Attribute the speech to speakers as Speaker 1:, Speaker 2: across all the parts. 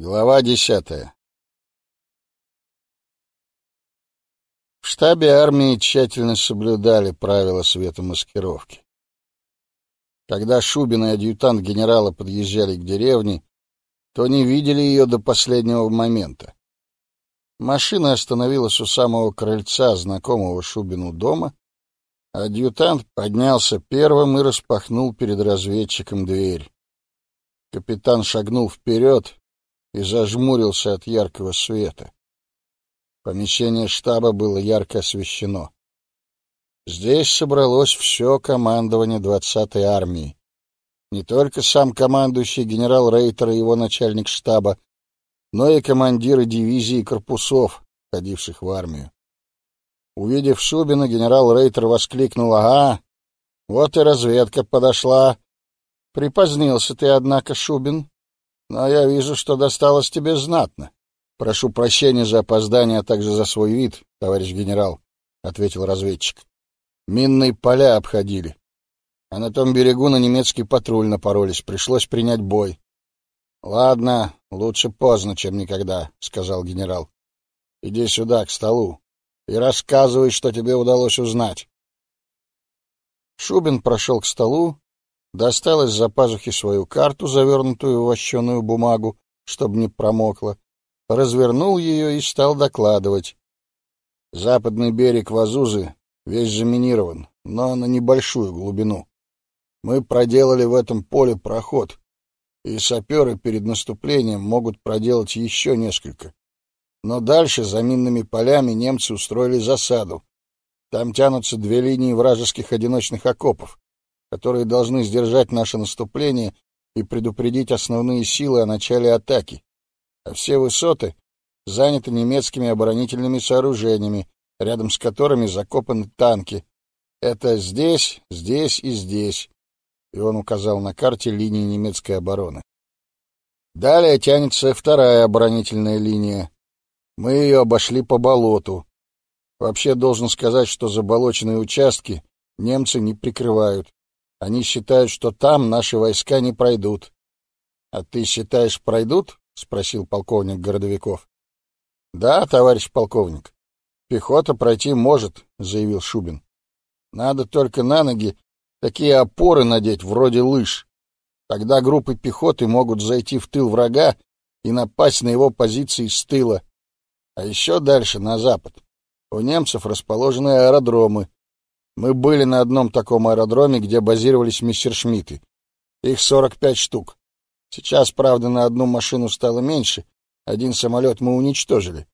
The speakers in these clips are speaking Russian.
Speaker 1: Глава десятая В штабе армии тщательно соблюдали правила светомаскировки. Когда Шубин и адъютант генерала подъезжали к деревне, то не видели ее до последнего момента. Машина остановилась у самого крыльца знакомого Шубину дома. Адъютант поднялся первым и распахнул перед разведчиком дверь. Капитан шагнул вперед, и зажмурился от яркого света. Помещение штаба было ярко освещено. Здесь собралось все командование 20-й армии. Не только сам командующий генерал Рейтер и его начальник штаба, но и командиры дивизий и корпусов, входивших в армию. Увидев Шубина, генерал Рейтер воскликнул «Ага, вот и разведка подошла». «Припозднился ты, однако, Шубин. Но я вижу, что досталось тебе знатно. Прошу прощения за опоздание, а также за свой вид, товарищ генерал, ответил разведчик. Минные поля обходили. А на том берегу на немецкий патруль напоролись, пришлось принять бой. Ладно, лучше поздно, чем никогда, сказал генерал. Иди сюда, к столу, и рассказывай, что тебе удалось узнать. Шубин прошел к столу достал из-за пазухи свою карту, завернутую в вощеную бумагу, чтобы не промокла, развернул ее и стал докладывать. Западный берег Вазузы весь заминирован, но на небольшую глубину. Мы проделали в этом поле проход, и саперы перед наступлением могут проделать еще несколько. Но дальше, за минными полями, немцы устроили засаду. Там тянутся две линии вражеских одиночных окопов которые должны сдержать наше наступление и предупредить основные силы о начале атаки. А все высоты заняты немецкими оборонительными сооружениями, рядом с которыми закопаны танки. Это здесь, здесь и здесь. И он указал на карте линии немецкой обороны. Далее тянется вторая оборонительная линия. Мы ее обошли по болоту. Вообще должен сказать, что заболоченные участки немцы не прикрывают. Они считают, что там наши войска не пройдут. — А ты считаешь, пройдут? — спросил полковник Городовиков. — Да, товарищ полковник. Пехота пройти может, — заявил Шубин. — Надо только на ноги такие опоры надеть, вроде лыж. Тогда группы пехоты могут зайти в тыл врага и напасть на его позиции с тыла. А еще дальше, на запад, у немцев расположены аэродромы, мы были на одном таком аэродроме, где базировались мессершмитты. Их 45 штук. Сейчас, правда, на одну машину стало меньше. Один самолет мы уничтожили.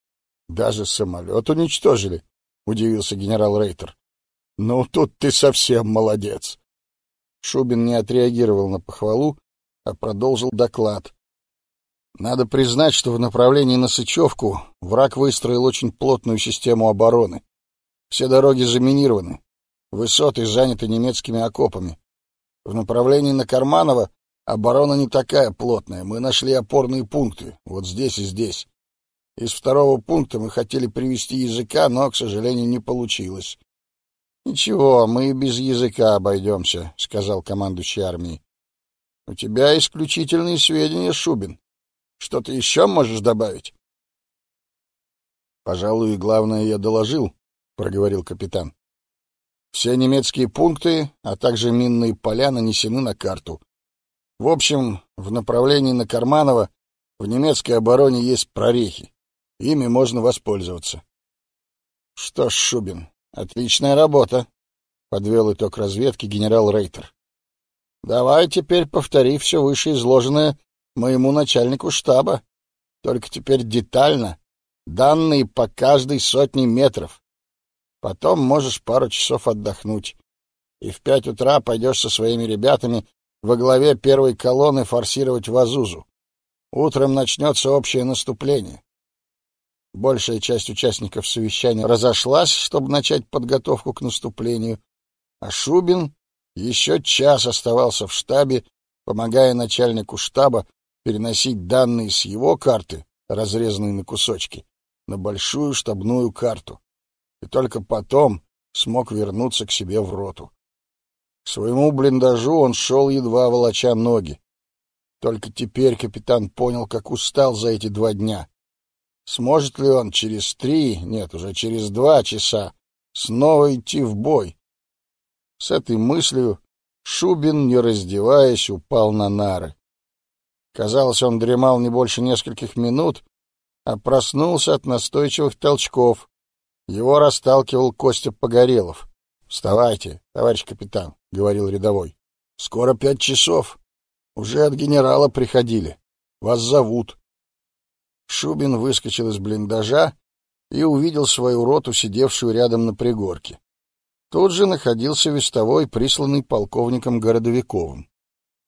Speaker 1: Даже самолет уничтожили, удивился генерал Рейтер. Ну, тут ты совсем молодец. Шубин не отреагировал на похвалу, а продолжил доклад. Надо признать, что в направлении на Сычевку враг выстроил очень плотную систему обороны. Все дороги заминированы, Высоты заняты немецкими окопами. В направлении на Карманово оборона не такая плотная. Мы нашли опорные пункты, вот здесь и здесь. Из второго пункта мы хотели привести языка, но, к сожалению, не получилось. — Ничего, мы и без языка обойдемся, — сказал командующий армией. — У тебя исключительные сведения, Шубин. Что ты еще можешь добавить? — Пожалуй, главное я доложил, — проговорил капитан. Все немецкие пункты, а также минные поля нанесены на карту. В общем, в направлении на Карманово в немецкой обороне есть прорехи. Ими можно воспользоваться. Что ж, Шубин, отличная работа, подвел итог разведки генерал Рейтер. Давай теперь повтори все вышеизложенное моему начальнику штаба. Только теперь детально, данные по каждой сотне метров. Потом можешь пару часов отдохнуть. И в пять утра пойдешь со своими ребятами во главе первой колонны форсировать Вазузу. Утром начнется общее наступление. Большая часть участников совещания разошлась, чтобы начать подготовку к наступлению, а Шубин еще час оставался в штабе, помогая начальнику штаба переносить данные с его карты, разрезанные на кусочки, на большую штабную карту и только потом смог вернуться к себе в роту. К своему блиндажу он шел, едва волоча ноги. Только теперь капитан понял, как устал за эти два дня. Сможет ли он через три, нет, уже через два часа снова идти в бой? С этой мыслью Шубин, не раздеваясь, упал на нары. Казалось, он дремал не больше нескольких минут, а проснулся от настойчивых толчков. Его расталкивал Костя Погорелов. — Вставайте, товарищ капитан, — говорил рядовой. — Скоро пять часов. Уже от генерала приходили. Вас зовут. Шубин выскочил из блиндажа и увидел свою роту, сидевшую рядом на пригорке. Тут же находился вестовой, присланный полковником Городовиковым.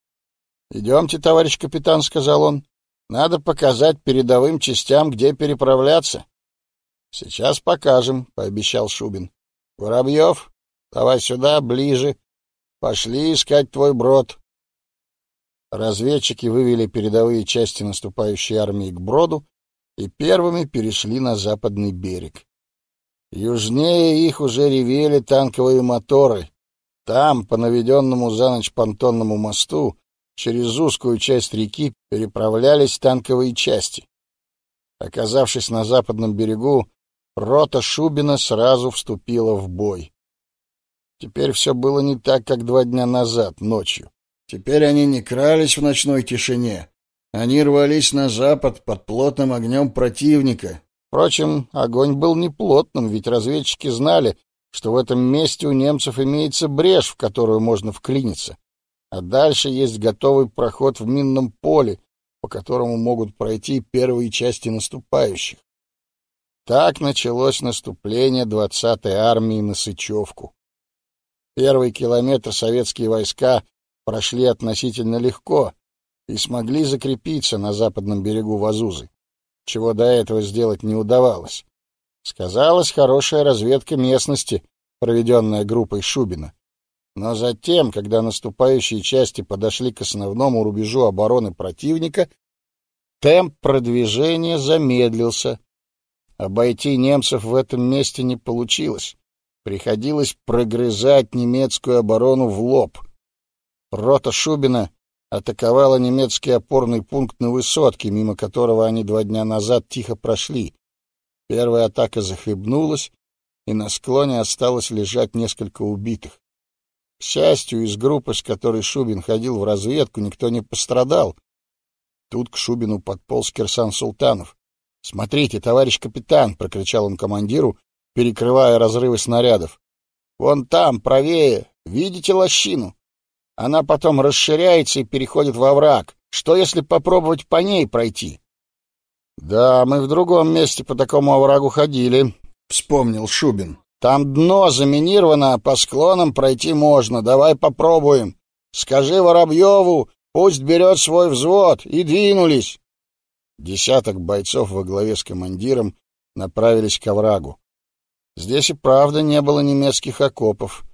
Speaker 1: — Идемте, товарищ капитан, — сказал он. — Надо показать передовым частям, где переправляться. — Сейчас покажем, — пообещал Шубин. — Воробьев, давай сюда, ближе. Пошли искать твой брод. Разведчики вывели передовые части наступающей армии к броду и первыми перешли на западный берег. Южнее их уже ревели танковые моторы. Там, по наведенному за ночь понтонному мосту, через узкую часть реки переправлялись танковые части. Оказавшись на западном берегу, рота Шубина сразу вступила в бой. Теперь все было не так, как два дня назад, ночью. Теперь они не крались в ночной тишине. Они рвались на запад под плотным огнем противника. Впрочем, огонь был не плотным, ведь разведчики знали, что в этом месте у немцев имеется брешь, в которую можно вклиниться. А дальше есть готовый проход в минном поле, по которому могут пройти первые части наступающих. Так началось наступление 20-й армии на Сычевку. Первый километр советские войска прошли относительно легко и смогли закрепиться на западном берегу Вазузы, чего до этого сделать не удавалось. Сказалась хорошая разведка местности, проведенная группой Шубина. Но затем, когда наступающие части подошли к основному рубежу обороны противника, темп продвижения замедлился. Обойти немцев в этом месте не получилось. Приходилось прогрызать немецкую оборону в лоб. Рота Шубина атаковала немецкий опорный пункт на высотке, мимо которого они два дня назад тихо прошли. Первая атака захлебнулась, и на склоне осталось лежать несколько убитых. К счастью, из группы, с которой Шубин ходил в разведку, никто не пострадал. Тут к Шубину подполз Кирсан Султанов. — Смотрите, товарищ капитан! — прокричал он командиру, перекрывая разрывы снарядов. — Вон там, правее, видите лощину? Она потом расширяется и переходит во враг. Что, если попробовать по ней пройти? — Да, мы в другом месте по такому оврагу ходили, — вспомнил Шубин. — Там дно заминировано, а по склонам пройти можно. Давай попробуем. Скажи Воробьеву, пусть берет свой взвод. И двинулись. Десяток бойцов во главе с командиром направились к оврагу. Здесь и правда не было немецких окопов.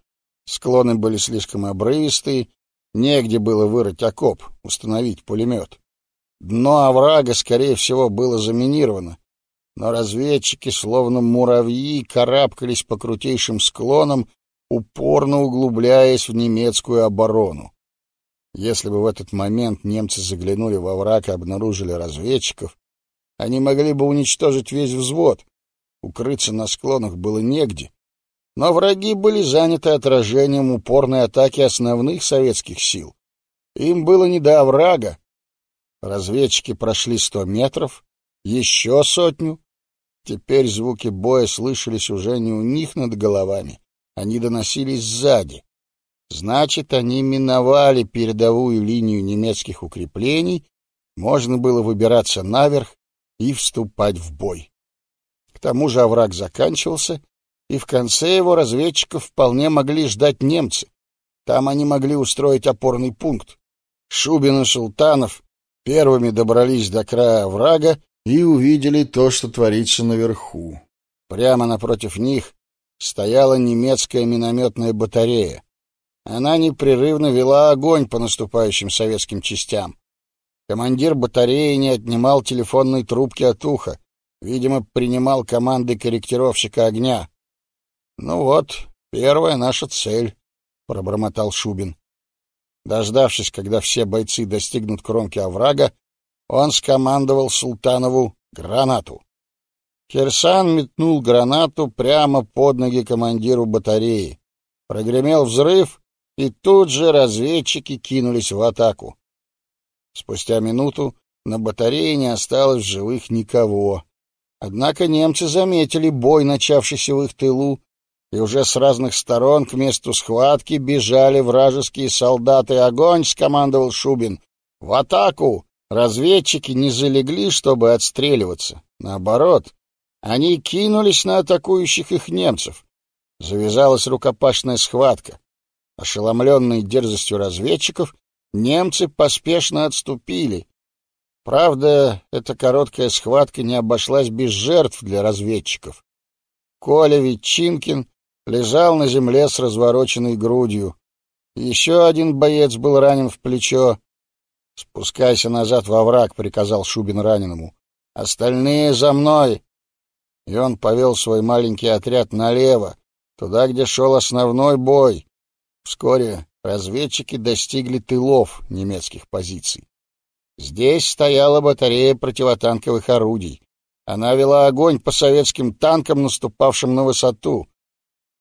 Speaker 1: Склоны были слишком обрывистые, негде было вырыть окоп, установить пулемет. Дно оврага, скорее всего, было заминировано, но разведчики, словно муравьи, карабкались по крутейшим склонам, упорно углубляясь в немецкую оборону. Если бы в этот момент немцы заглянули во враг и обнаружили разведчиков, они могли бы уничтожить весь взвод. Укрыться на склонах было негде, но враги были заняты отражением упорной атаки основных советских сил. Им было не до оврага. Разведчики прошли сто метров, еще сотню. Теперь звуки боя слышались уже не у них над головами, они доносились сзади. Значит, они миновали передовую линию немецких укреплений, можно было выбираться наверх и вступать в бой. К тому же овраг заканчивался, и в конце его разведчиков вполне могли ждать немцы. Там они могли устроить опорный пункт. Шубин и Султанов первыми добрались до края врага и увидели то, что творится наверху. Прямо напротив них стояла немецкая минометная батарея. Она непрерывно вела огонь по наступающим советским частям. Командир батареи не отнимал телефонной трубки от уха. Видимо, принимал команды корректировщика огня. — Ну вот, первая наша цель, — пробормотал Шубин. Дождавшись, когда все бойцы достигнут кромки оврага, он скомандовал Султанову гранату. Кирсан метнул гранату прямо под ноги командиру батареи. Прогремел взрыв, и тут же разведчики кинулись в атаку. Спустя минуту на батарее не осталось живых никого. Однако немцы заметили бой, начавшийся в их тылу, и уже с разных сторон к месту схватки бежали вражеские солдаты. «Огонь!» — скомандовал Шубин. «В атаку!» Разведчики не залегли, чтобы отстреливаться. Наоборот, они кинулись на атакующих их немцев. Завязалась рукопашная схватка. Ошеломленные дерзостью разведчиков, немцы поспешно отступили. Правда, эта короткая схватка не обошлась без жертв для разведчиков. Коля Ветчинкин лежал на земле с развороченной грудью. Еще один боец был ранен в плечо. «Спускайся назад во враг», — приказал Шубин раненому. «Остальные за мной!» И он повел свой маленький отряд налево, туда, где шел основной бой. Вскоре разведчики достигли тылов немецких позиций. Здесь стояла батарея противотанковых орудий. Она вела огонь по советским танкам, наступавшим на высоту.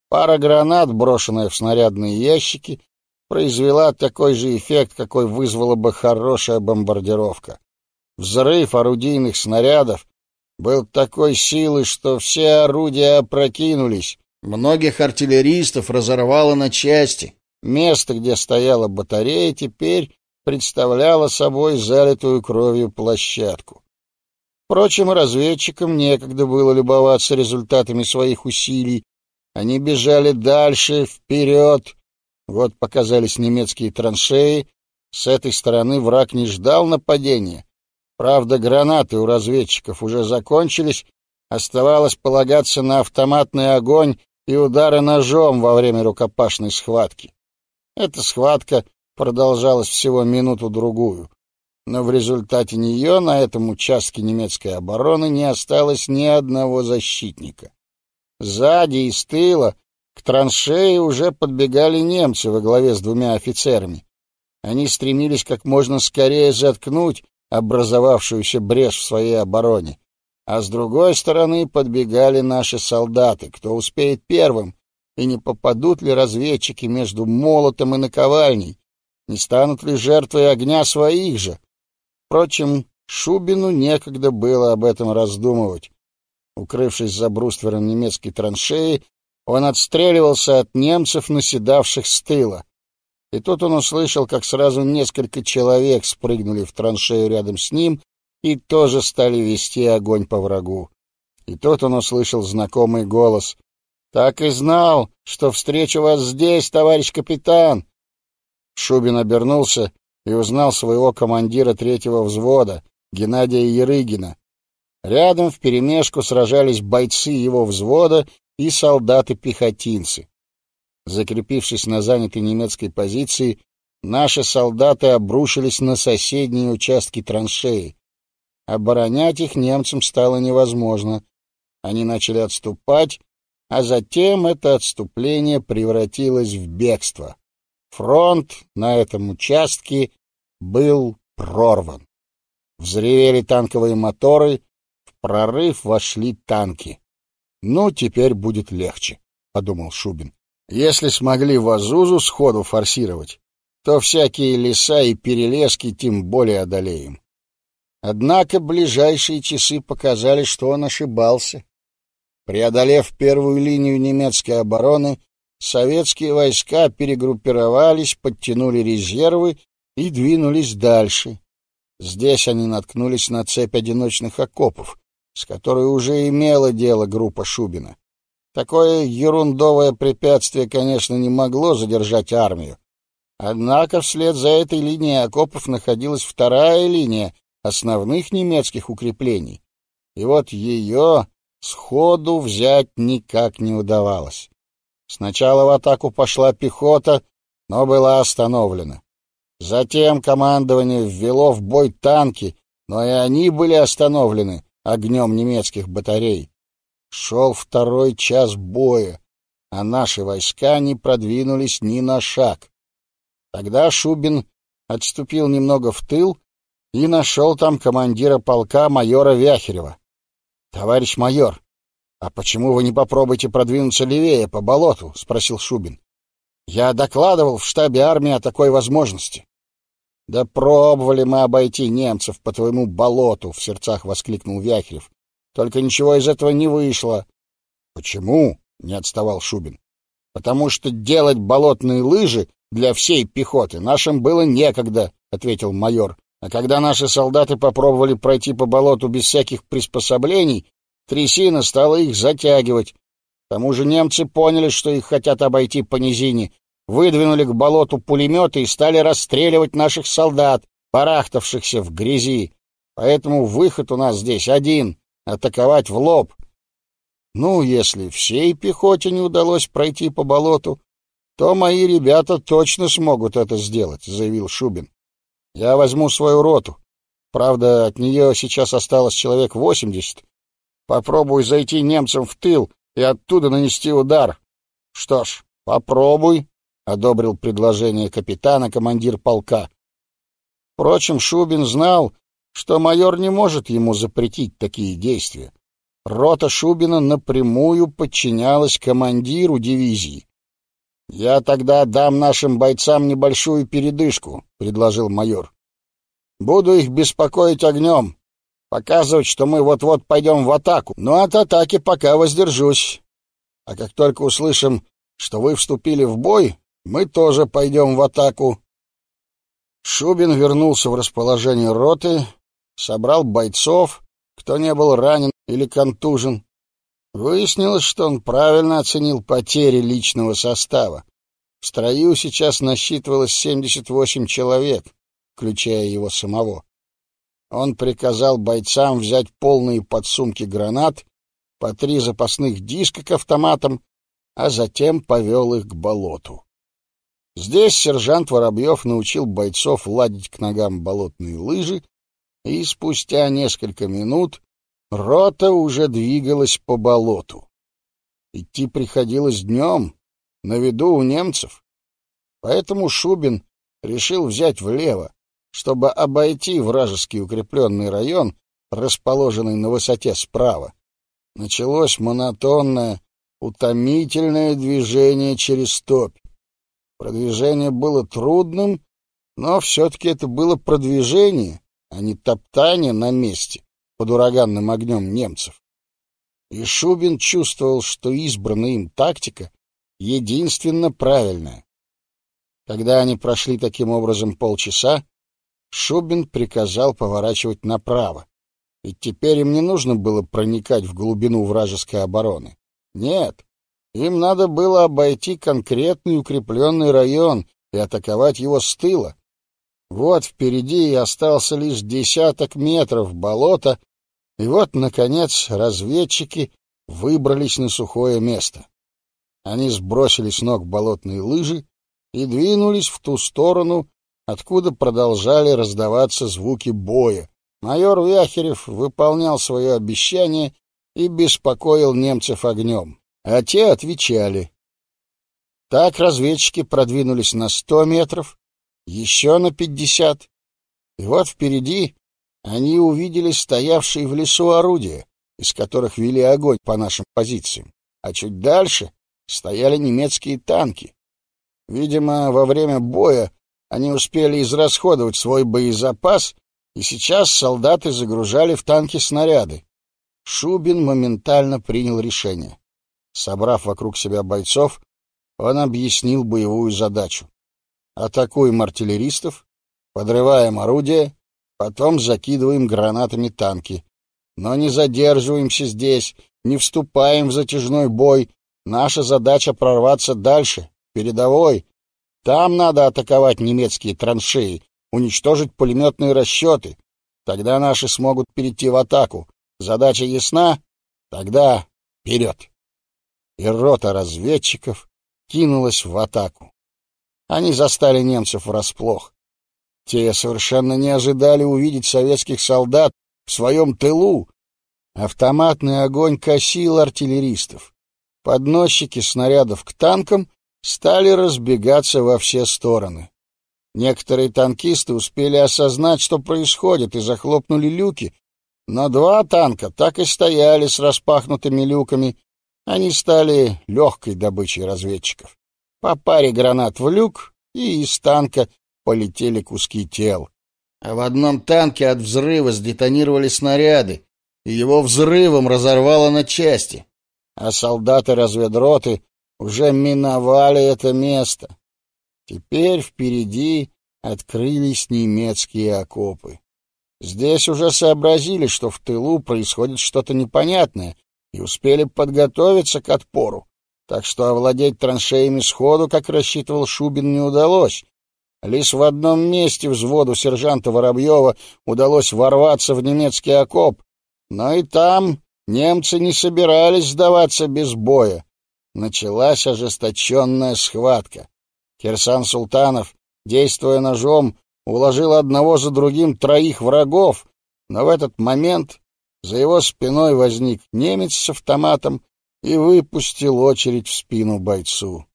Speaker 1: Пара гранат, брошенная в снарядные ящики, произвела такой же эффект, какой вызвала бы хорошая бомбардировка. Взрыв орудийных снарядов был такой силы, что все орудия опрокинулись. Многих артиллеристов разорвало на части. Место, где стояла батарея, теперь представляло собой залитую кровью площадку. Впрочем, разведчикам некогда было любоваться результатами своих усилий. Они бежали дальше, вперед, вот показались немецкие траншеи. С этой стороны враг не ждал нападения. Правда, гранаты у разведчиков уже закончились. Оставалось полагаться на автоматный огонь и удары ножом во время рукопашной схватки. Эта схватка продолжалась всего минуту-другую. Но в результате нее на этом участке немецкой обороны не осталось ни одного защитника. Сзади и с тыла к траншеи уже подбегали немцы во главе с двумя офицерами. Они стремились как можно скорее заткнуть образовавшуюся брешь в своей обороне. А с другой стороны подбегали наши солдаты, кто успеет первым, и не попадут ли разведчики между молотом и наковальней, не станут ли жертвой огня своих же. Впрочем, Шубину некогда было об этом раздумывать. Укрывшись за бруствером немецкой траншеи, он отстреливался от немцев, наседавших с тыла. И тут он услышал, как сразу несколько человек спрыгнули в траншею рядом с ним и тоже стали вести огонь по врагу. И тут он услышал знакомый голос. «Так и знал, что встречу вас здесь, товарищ капитан!» Шубин обернулся и узнал своего командира третьего взвода, Геннадия Ерыгина. Рядом вперемешку сражались бойцы его взвода и солдаты-пехотинцы. Закрепившись на занятой немецкой позиции, наши солдаты обрушились на соседние участки траншеи. Оборонять их немцам стало невозможно. Они начали отступать, а затем это отступление превратилось в бегство. Фронт на этом участке был прорван. Взревели танковые моторы, в прорыв вошли танки. «Ну, теперь будет легче», — подумал Шубин. «Если смогли Вазузу сходу форсировать, то всякие леса и перелески тем более одолеем». Однако ближайшие часы показали, что он ошибался. Преодолев первую линию немецкой обороны, советские войска перегруппировались, подтянули резервы и двинулись дальше. Здесь они наткнулись на цепь одиночных окопов, с которой уже имела дело группа Шубина. Такое ерундовое препятствие, конечно, не могло задержать армию. Однако вслед за этой линией окопов находилась вторая линия основных немецких укреплений. И вот ее сходу взять никак не удавалось. Сначала в атаку пошла пехота, но была остановлена. Затем командование ввело в бой танки, но и они были остановлены, огнем немецких батарей. Шел второй час боя, а наши войска не продвинулись ни на шаг. Тогда Шубин отступил немного в тыл и нашел там командира полка майора Вяхерева. — Товарищ майор, а почему вы не попробуете продвинуться левее по болоту? — спросил Шубин. — Я докладывал в штабе армии о такой возможности. — Да пробовали мы обойти немцев по твоему болоту, — в сердцах воскликнул Вяхерев. — Только ничего из этого не вышло. — Почему? — не отставал Шубин. — Потому что делать болотные лыжи для всей пехоты нашим было некогда, — ответил майор. А когда наши солдаты попробовали пройти по болоту без всяких приспособлений, трясина стала их затягивать. К тому же немцы поняли, что их хотят обойти по низине, выдвинули к болоту пулеметы и стали расстреливать наших солдат, барахтавшихся в грязи. Поэтому выход у нас здесь один — атаковать в лоб. Ну, если всей пехоте не удалось пройти по болоту, то мои ребята точно смогут это сделать, — заявил Шубин. Я возьму свою роту. Правда, от нее сейчас осталось человек восемьдесят. Попробуй зайти немцам в тыл и оттуда нанести удар. Что ж, попробуй, — одобрил предложение капитана командир полка. Впрочем, Шубин знал, что майор не может ему запретить такие действия. Рота Шубина напрямую подчинялась командиру дивизии. «Я тогда дам нашим бойцам небольшую передышку», — предложил майор. «Буду их беспокоить огнем, показывать, что мы вот-вот пойдем в атаку, но от атаки пока воздержусь. А как только услышим, что вы вступили в бой, мы тоже пойдем в атаку». Шубин вернулся в расположение роты, собрал бойцов, кто не был ранен или контужен, Выяснилось, что он правильно оценил потери личного состава. В строю сейчас насчитывалось 78 человек, включая его самого. Он приказал бойцам взять полные подсумки гранат, по три запасных диска к автоматам, а затем повел их к болоту. Здесь сержант Воробьев научил бойцов ладить к ногам болотные лыжи, и спустя несколько минут Рота уже двигалась по болоту. Идти приходилось днем, на виду у немцев. Поэтому Шубин решил взять влево, чтобы обойти вражеский укрепленный район, расположенный на высоте справа. Началось монотонное, утомительное движение через топь. Продвижение было трудным, но все-таки это было продвижение, а не топтание на месте под ураганным огнем немцев. И Шубин чувствовал, что избранная им тактика единственно правильная. Когда они прошли таким образом полчаса, Шубин приказал поворачивать направо. Ведь теперь им не нужно было проникать в глубину вражеской обороны. Нет, им надо было обойти конкретный укрепленный район и атаковать его с тыла. Вот впереди и остался лишь десяток метров болота, и вот, наконец, разведчики выбрались на сухое место. Они сбросили с ног болотные лыжи и двинулись в ту сторону, откуда продолжали раздаваться звуки боя. Майор Вяхерев выполнял свое обещание и беспокоил немцев огнем, а те отвечали. Так разведчики продвинулись на сто метров, еще на пятьдесят, и вот впереди они увидели стоявшие в лесу орудия, из которых вели огонь по нашим позициям, а чуть дальше стояли немецкие танки. Видимо, во время боя они успели израсходовать свой боезапас, и сейчас солдаты загружали в танки снаряды. Шубин моментально принял решение. Собрав вокруг себя бойцов, он объяснил боевую задачу. Атакуем артиллеристов, подрываем орудия Потом закидываем гранатами танки. Но не задерживаемся здесь, не вступаем в затяжной бой. Наша задача прорваться дальше, передовой. Там надо атаковать немецкие траншеи, уничтожить пулеметные расчеты. Тогда наши смогут перейти в атаку. Задача ясна? Тогда вперед! И рота разведчиков кинулась в атаку. Они застали немцев врасплох. Те совершенно не ожидали увидеть советских солдат в своем тылу. Автоматный огонь косил артиллеристов. Подносчики снарядов к танкам стали разбегаться во все стороны. Некоторые танкисты успели осознать, что происходит, и захлопнули люки, но два танка так и стояли с распахнутыми люками. Они стали легкой добычей разведчиков. По паре гранат в люк, и из танка полетели куски тел. А в одном танке от взрыва сдетонировали снаряды, и его взрывом разорвало на части. А солдаты разведроты уже миновали это место. Теперь впереди открылись немецкие окопы. Здесь уже сообразили, что в тылу происходит что-то непонятное, и успели подготовиться к отпору. Так что овладеть траншеями сходу, как рассчитывал Шубин, не удалось. Лишь в одном месте взводу сержанта Воробьева удалось ворваться в немецкий окоп, но и там немцы не собирались сдаваться без боя. Началась ожесточенная схватка. Кирсан Султанов, действуя ножом, уложил одного за другим троих врагов, но в этот момент за его спиной возник немец с автоматом и выпустил очередь в спину бойцу.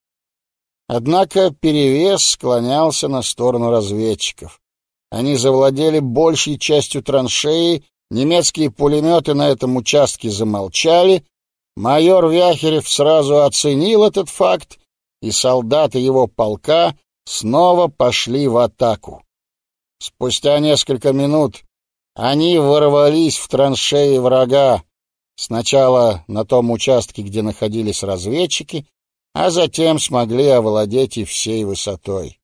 Speaker 1: Однако перевес склонялся на сторону разведчиков. Они завладели большей частью траншеи, немецкие пулеметы на этом участке замолчали, майор Вяхерев сразу оценил этот факт и солдаты его полка снова пошли в атаку. Спустя несколько минут они ворвались в траншеи врага, сначала на том участке, где находились разведчики, а затем смогли овладеть и всей высотой.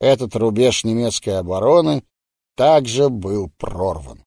Speaker 1: Этот рубеж немецкой обороны также был прорван.